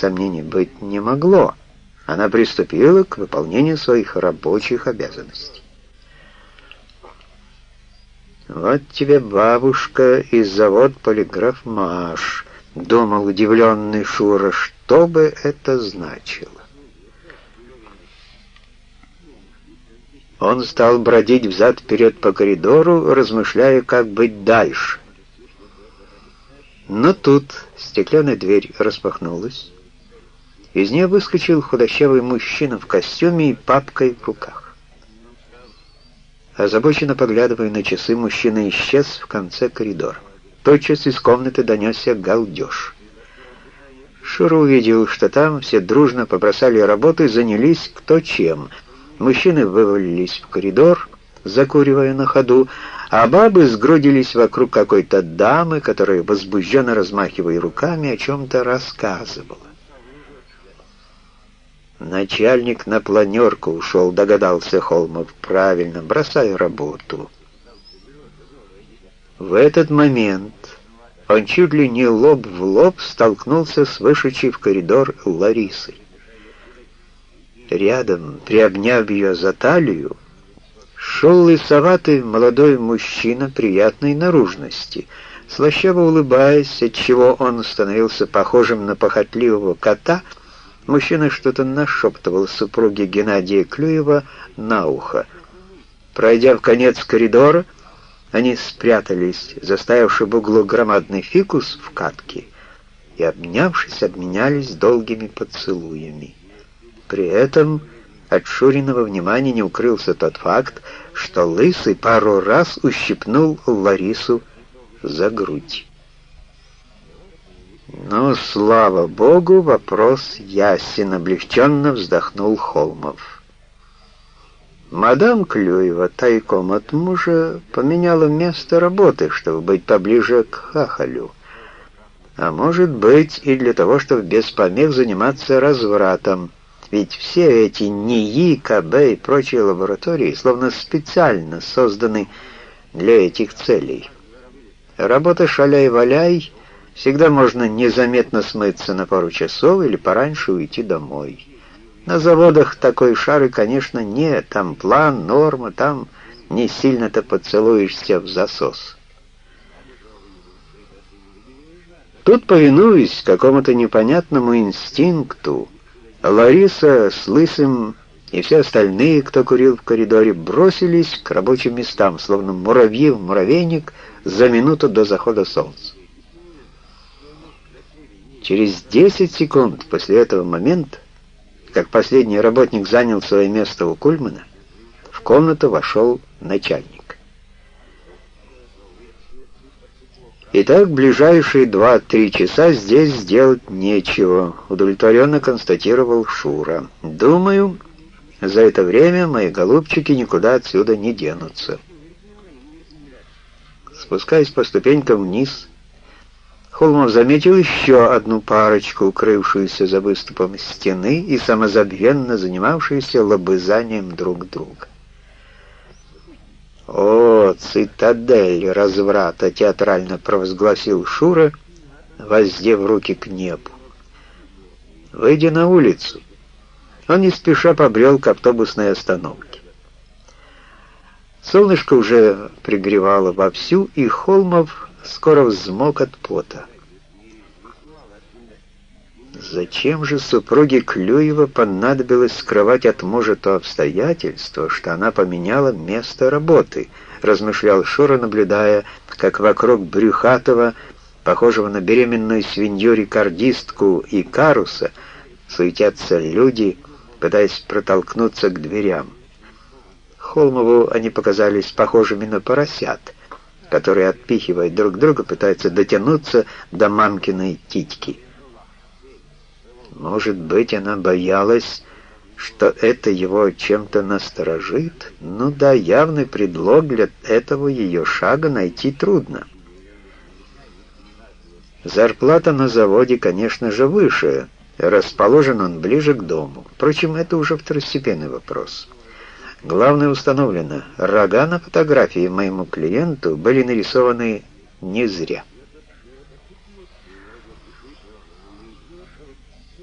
сомнений быть не могло. Она приступила к выполнению своих рабочих обязанностей. «Вот тебе, бабушка, и завод полиграф Маш», — думал удивленный Шура, — «что бы это значило?» Он стал бродить взад-вперед по коридору, размышляя, как быть дальше. Но тут стеклянная дверь распахнулась. Из нее выскочил худощавый мужчина в костюме и папкой в руках. Озабоченно поглядывая на часы, мужчина исчез в конце коридора. Тотчас из комнаты донесся галдеж. Шура увидел, что там все дружно побросали работу и занялись кто чем — Мужчины вывалились в коридор, закуривая на ходу, а бабы сгрудились вокруг какой-то дамы, которая, возбужденно размахивая руками, о чем-то рассказывала. «Начальник на планерку ушел», — догадался Холмов. «Правильно, бросай работу». В этот момент он чуть ли не лоб в лоб столкнулся с вышедшей в коридор Ларисой. Рядом, приобняв ее за талию, шел лысоватый молодой мужчина приятной наружности, слащаво улыбаясь, отчего он становился похожим на похотливого кота, мужчина что-то нашептывал супруге Геннадия Клюева на ухо. Пройдя в конец коридора, они спрятались, заставивший в углу громадный фикус в катке, и, обнявшись, обменялись долгими поцелуями. При этом от Шуриного внимания не укрылся тот факт, что Лысый пару раз ущипнул Ларису за грудь. Но, слава богу, вопрос ясен, облегченно вздохнул Холмов. Мадам Клюева тайком от мужа поменяла место работы, чтобы быть поближе к Хахалю. А может быть и для того, чтобы без помех заниматься развратом, ведь все эти НИИ, КБ и прочие лаборатории словно специально созданы для этих целей. Работа шаляй-валяй, всегда можно незаметно смыться на пару часов или пораньше уйти домой. На заводах такой шары, конечно, нет, там план, норма, там не сильно-то поцелуешься в засос. Тут, повинуясь какому-то непонятному инстинкту, Лариса с Лысым и все остальные, кто курил в коридоре, бросились к рабочим местам, словно муравьи в муравейник за минуту до захода солнца. Через 10 секунд после этого момента, как последний работник занял свое место у Кульмана, в комнату вошел начальник. Итак, ближайшие два-три часа здесь сделать нечего, удовлетворенно констатировал Шура. Думаю, за это время мои голубчики никуда отсюда не денутся. Спускаясь по ступенькам вниз, Холмов заметил еще одну парочку, укрывшуюся за выступом стены и самозабвенно занимавшуюся лобызанием друг друга. «О, цитадель разврата!» — театрально провозгласил Шура, воздев руки к небу. Выйдя на улицу, он не спеша побрел к автобусной остановке. Солнышко уже пригревало вовсю, и Холмов скоро взмок от пота. Зачем же супруге Клюева понадобилось скрывать от мужа то обстоятельство, что она поменяла место работы, размышлял Шура, наблюдая, как вокруг Брюхатова, похожего на беременную свинью-рекордистку и каруса, суетятся люди, пытаясь протолкнуться к дверям. Холмову они показались похожими на поросят, которые, отпихивая друг друга, пытаются дотянуться до мамкиной титьки. Может быть, она боялась, что это его чем-то насторожит? Ну да, явный предлог для этого ее шага найти трудно. Зарплата на заводе, конечно же, выше. Расположен он ближе к дому. Впрочем, это уже второстепенный вопрос. Главное установлено, рога на фотографии моему клиенту были нарисованы не зря.